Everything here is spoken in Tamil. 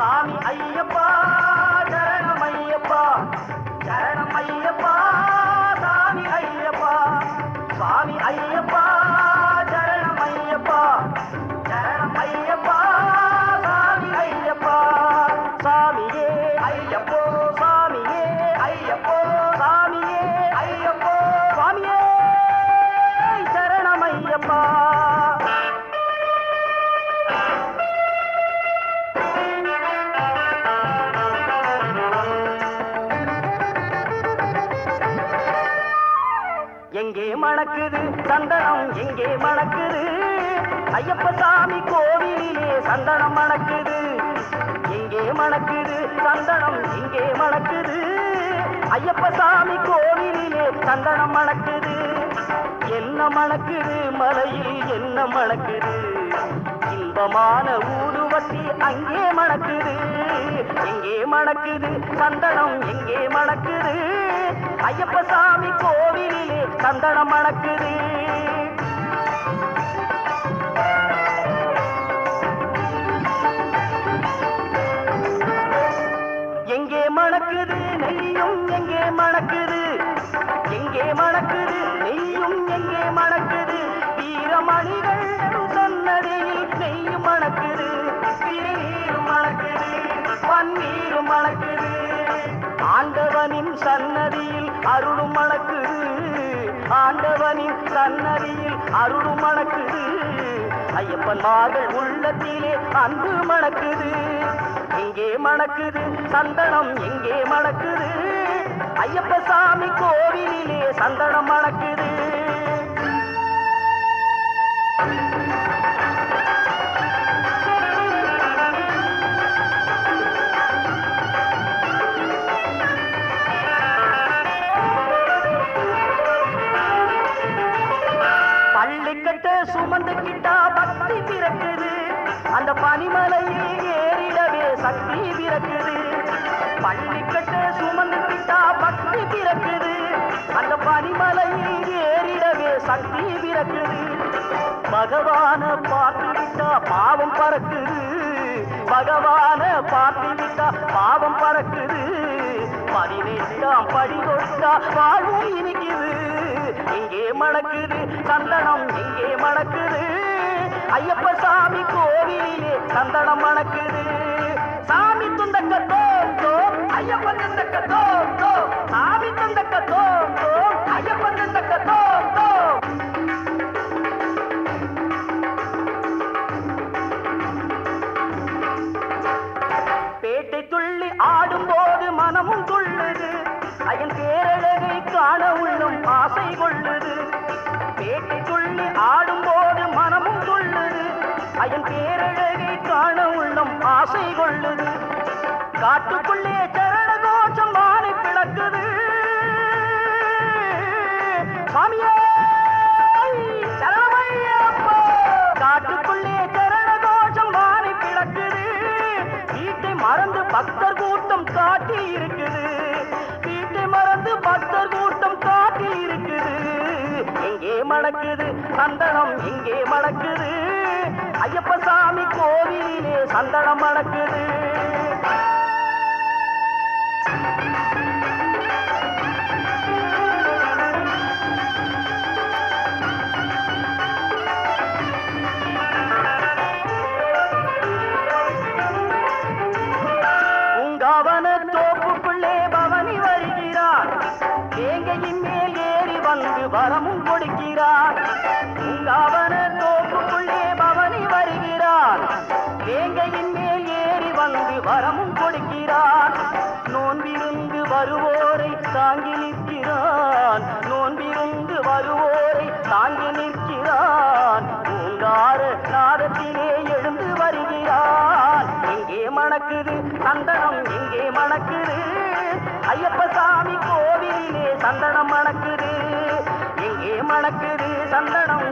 சாமி ஐயப்பா. எங்கே மணக்குது சந்தனம் எங்கே மணக்குது. ஐயப்ப சாமி கோவிலிலே சந்தனம் மணக்குது. எங்கே மணக்குது சந்தனம் எங்கே மணக்குது. ஐயப்ப சாமி கோவிலிலே சந்தனம் மணக்குது. என்ன மணக்குது? மலையில் என்ன மணக்குது? இன்பமான ஊதுவத்தி அங்கே மணக்குது. எங்கே மணக்குது சந்தனம் எங்கே மணக்குது. ஐயப்ப சந்தனம் மணக்குது எங்கே மணக்குது நெய்யும் எங்கே மணக்குது. எங்கே மணக்குது நெய்யும் எங்கே மணக்குது. வீரமணிகள் சன்னதியில் நெய்யும் மணக்குது. திருநீரும் மணக்குது பன்னீரும் மணக்குது. ஆண்டவனின் சன்னதியில் அருளும் மணக்குது. ஆண்டவனின் சன்னதியில் அருள் மணக்குது. ஐயப்பன் மார்கள் உள்ளத்திலே அன்பு மணக்குது. எங்கே மணக்குது சந்தனம் எங்கே மணக்குது. ஐயப்ப சாமி கோவிலிலே சந்தனம் மணக்குது. பனிமலையில் ஏறிடவே சக்தி பிறக்குது. பள்ளிக்கட்ட சுமந்துக்கிட்டா பக்தி பிறக்குது. அந்த பனிமலையில் ஏறிடவே சக்தி பிறக்குது. பகவான பார்த்து விட்டா பாவம் பறக்குது. பகவான பார்த்து விட்டா பாவம் பறக்குது. பதினெட்டாம் படி தொட்டா வாழ்வும் இனிக்குது. இங்கே மணக்குது சந்தனம் இங்கே மணக்குது. ஐயப்ப சாமி கோவிலே சந்தனம் மணக்குது சாமி துந்தக்க தோம் தோம் ஐயப்பன் துந்தக்க தோம் தோம். சாமி துந்தக்க தோம் தோம் ஐயப்பன் துந்தக்க தோம் தோம். பேட்டை துள்ளி ஆடும்போது மனமும் துள்ளுது. அயன் பேரழகை காண உள்ளும் ஆசை கொள்ளுது. பேட்டை துள்ளி ஆடும்போது காண உள்ளும் ஆசை கொள்ளுது. காட்டுக்குள்ளே சரண கோஷம் வானை பிளக்குது. சாமியே காட்டுக்குள்ளே சரண கோஷம் வானை பிளக்குது. வீட்டை மறந்து பக்தர் கூட்டம் காட்டி இருக்குது. வீட்டை மறந்து பக்தர் கூட்டம் காட்டி இருக்குது. எங்கே மணக்குது சந்தனம் எங்கே மணக்குது ஐயப்ப சாமி கோ சந்தனம் மணக்குது வரமும் கொடுக்கிறான். நோன்பிருந்து வருவோரை தாங்கி நிற்கிறான். நோன்பிருந்து வருவோரை தாங்கி நிற்கிறான். பூங்கார நாதத்திலே எழுந்து வருகிறான். எங்கே மணக்குது சந்தனம்? எங்கே மணக்குது? ஐயப்ப சாமி கோவிலே சந்தனம் மணக்குது. எங்கே மணக்குது சந்தனம்?